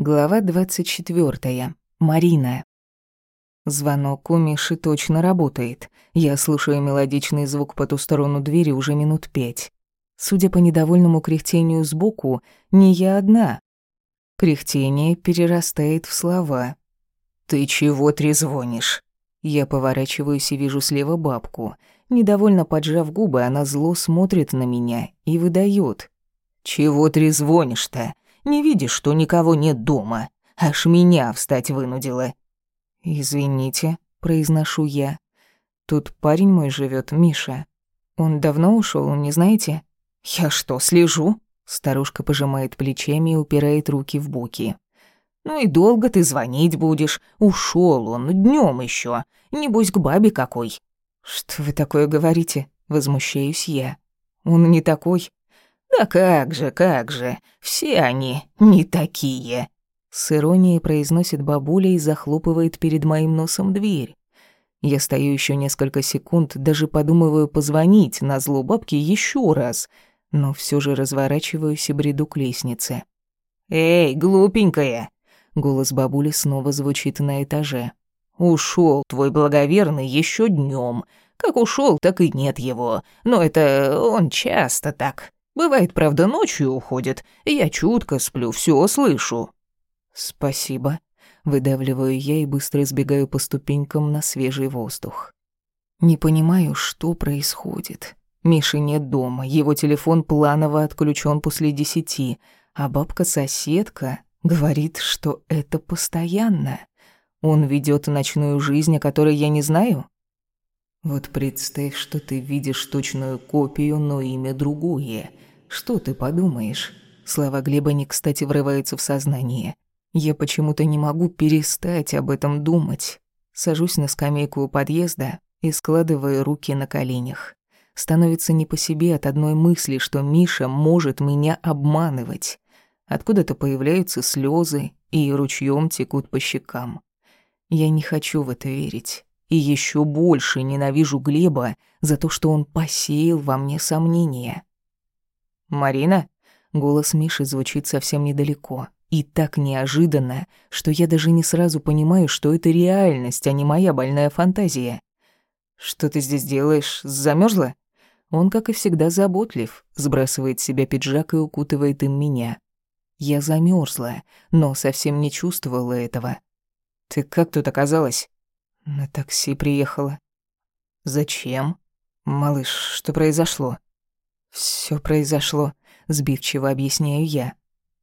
Глава 24. Марина. Звонок у Миши точно работает. Я слушаю мелодичный звук по ту сторону двери уже минут пять. Судя по недовольному кряхтению сбоку, не я одна. Кряхтение перерастает в слова. «Ты чего трезвонишь?» Я поворачиваюсь и вижу слева бабку. Недовольно поджав губы, она зло смотрит на меня и выдает: «Чего трезвонишь-то? Не видишь, что никого нет дома? Аж меня встать вынудила». «Извините», — произношу я. «Тут парень мой живет, Миша. Он давно ушел, не знаете?» «Я что, слежу?» Старушка пожимает плечами и упирает руки в боки. «Ну и долго ты звонить будешь? Ушел он, днем еще. Небось, к бабе какой». «Что вы такое говорите?» Возмущаюсь я. «Он не такой. «Да как же, как же, все они не такие!» С иронией произносит бабуля и захлопывает перед моим носом дверь. Я стою еще несколько секунд, даже подумываю позвонить на зло бабки еще раз, но все же разворачиваюсь и бреду к лестнице. «Эй, глупенькая!» Голос бабули снова звучит на этаже. Ушел твой благоверный еще днем. Как ушел, так и нет его. Но это он часто так. Бывает, правда, ночью уходит. Я чутко сплю, все слышу». «Спасибо», — выдавливаю я и быстро сбегаю по ступенькам на свежий воздух. Не понимаю, что происходит. Миши нет дома, его телефон планово отключен после десяти, а бабка-соседка говорит, что это постоянно. Он ведет ночную жизнь, о которой я не знаю? Вот представь, что ты видишь точную копию, но имя другое. Что ты подумаешь? Слова Глеба не кстати врываются в сознание. Я почему-то не могу перестать об этом думать. Сажусь на скамейку у подъезда и складываю руки на коленях. Становится не по себе от одной мысли, что Миша может меня обманывать. Откуда-то появляются слезы и ручьем текут по щекам. Я не хочу в это верить. И еще больше ненавижу Глеба за то, что он посеял во мне сомнения. «Марина?» Голос Миши звучит совсем недалеко. И так неожиданно, что я даже не сразу понимаю, что это реальность, а не моя больная фантазия. «Что ты здесь делаешь? Замерзла? Он, как и всегда, заботлив, сбрасывает с себя пиджак и укутывает им меня. Я замерзла, но совсем не чувствовала этого. «Ты как тут оказалась?» «На такси приехала». «Зачем?» «Малыш, что произошло?» Все произошло, сбивчиво объясняю я.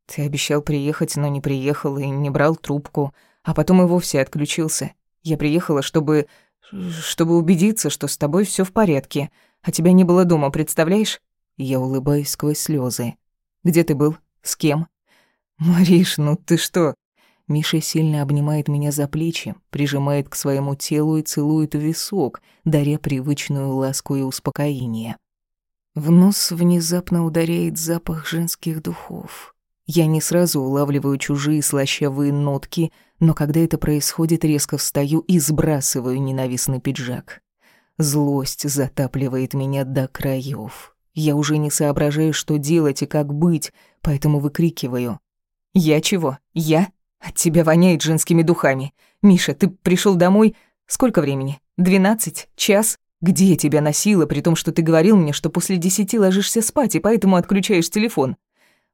Ты обещал приехать, но не приехал и не брал трубку, а потом и вовсе отключился. Я приехала, чтобы... чтобы убедиться, что с тобой все в порядке, а тебя не было дома, представляешь? Я улыбаюсь сквозь слезы. Где ты был? С кем? Мариш, ну ты что? Миша сильно обнимает меня за плечи, прижимает к своему телу и целует в висок, даря привычную ласку и успокоение. В нос внезапно ударяет запах женских духов. Я не сразу улавливаю чужие слащавые нотки, но когда это происходит, резко встаю и сбрасываю ненавистный пиджак. Злость затапливает меня до краев. Я уже не соображаю, что делать и как быть, поэтому выкрикиваю. «Я чего? Я? От тебя воняет женскими духами. Миша, ты пришел домой? Сколько времени? Двенадцать? Час? Где тебя носила, при том, что ты говорил мне, что после десяти ложишься спать и поэтому отключаешь телефон?»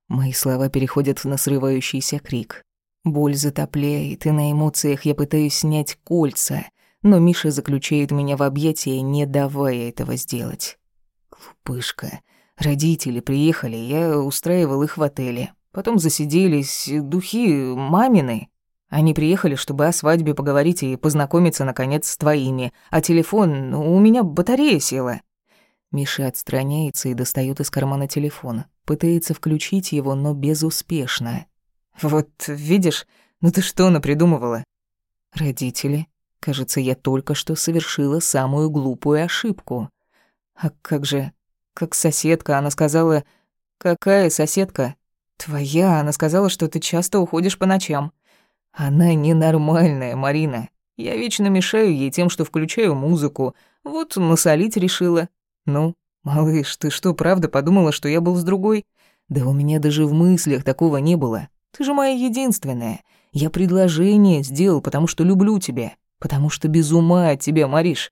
Мои слова переходят на срывающийся крик. Боль затопляет, и на эмоциях я пытаюсь снять кольца, но Миша заключает меня в объятия, не давая этого сделать. Глупышка. Родители приехали, я устраивал их в отеле. Потом засиделись, духи мамины. Они приехали, чтобы о свадьбе поговорить и познакомиться, наконец, с твоими. А телефон... У меня батарея села». Миша отстраняется и достает из кармана телефон. Пытается включить его, но безуспешно. «Вот, видишь, ну ты что напридумывала?» «Родители. Кажется, я только что совершила самую глупую ошибку. А как же... Как соседка, она сказала... Какая соседка? Твоя, она сказала, что ты часто уходишь по ночам. Она ненормальная, Марина. Я вечно мешаю ей тем, что включаю музыку. Вот насолить решила. Ну, малыш, ты что, правда подумала, что я был с другой? Да у меня даже в мыслях такого не было. Ты же моя единственная. Я предложение сделал, потому что люблю тебя, потому что без ума от тебя, Мариш.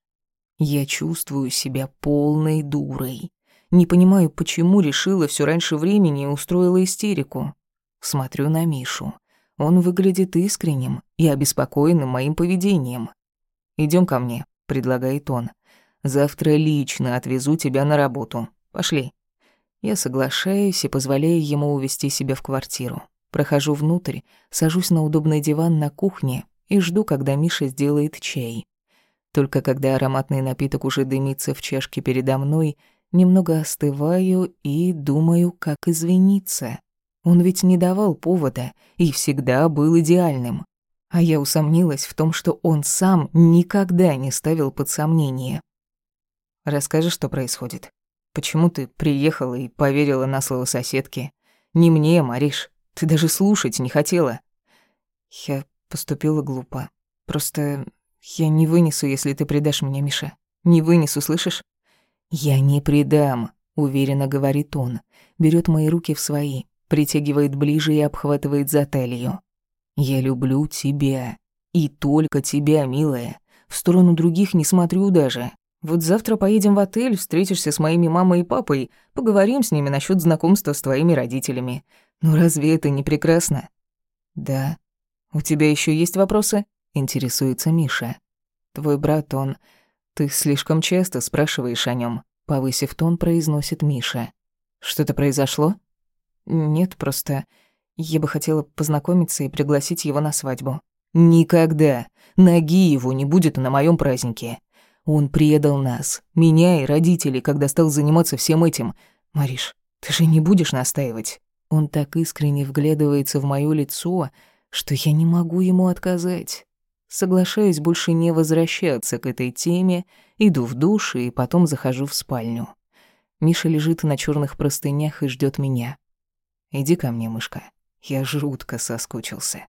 Я чувствую себя полной дурой. Не понимаю, почему решила все раньше времени и устроила истерику. Смотрю на Мишу. Он выглядит искренним и обеспокоенным моим поведением. Идем ко мне», — предлагает он. «Завтра лично отвезу тебя на работу. Пошли». Я соглашаюсь и позволяю ему увести себя в квартиру. Прохожу внутрь, сажусь на удобный диван на кухне и жду, когда Миша сделает чай. Только когда ароматный напиток уже дымится в чашке передо мной, немного остываю и думаю, как извиниться. Он ведь не давал повода и всегда был идеальным. А я усомнилась в том, что он сам никогда не ставил под сомнение. «Расскажи, что происходит. Почему ты приехала и поверила на слово соседки? Не мне, Мариш. Ты даже слушать не хотела». Я поступила глупо. Просто я не вынесу, если ты предашь меня, Миша. Не вынесу, слышишь? «Я не предам», — уверенно говорит он. Берет мои руки в свои, притягивает ближе и обхватывает за талию. «Я люблю тебя. И только тебя, милая. В сторону других не смотрю даже. Вот завтра поедем в отель, встретишься с моими мамой и папой, поговорим с ними насчет знакомства с твоими родителями. Ну разве это не прекрасно?» «Да. У тебя еще есть вопросы?» — интересуется Миша. «Твой брат, он... Ты слишком часто спрашиваешь о нем, повысив тон, произносит Миша. «Что-то произошло?» «Нет, просто я бы хотела познакомиться и пригласить его на свадьбу». «Никогда. Ноги его не будет на моем празднике. Он предал нас, меня и родителей, когда стал заниматься всем этим. Мариш, ты же не будешь настаивать?» Он так искренне вглядывается в моё лицо, что я не могу ему отказать. Соглашаюсь больше не возвращаться к этой теме, иду в душ и потом захожу в спальню. Миша лежит на черных простынях и ждет меня. Иди ко мне, мышка. Я жутко соскучился.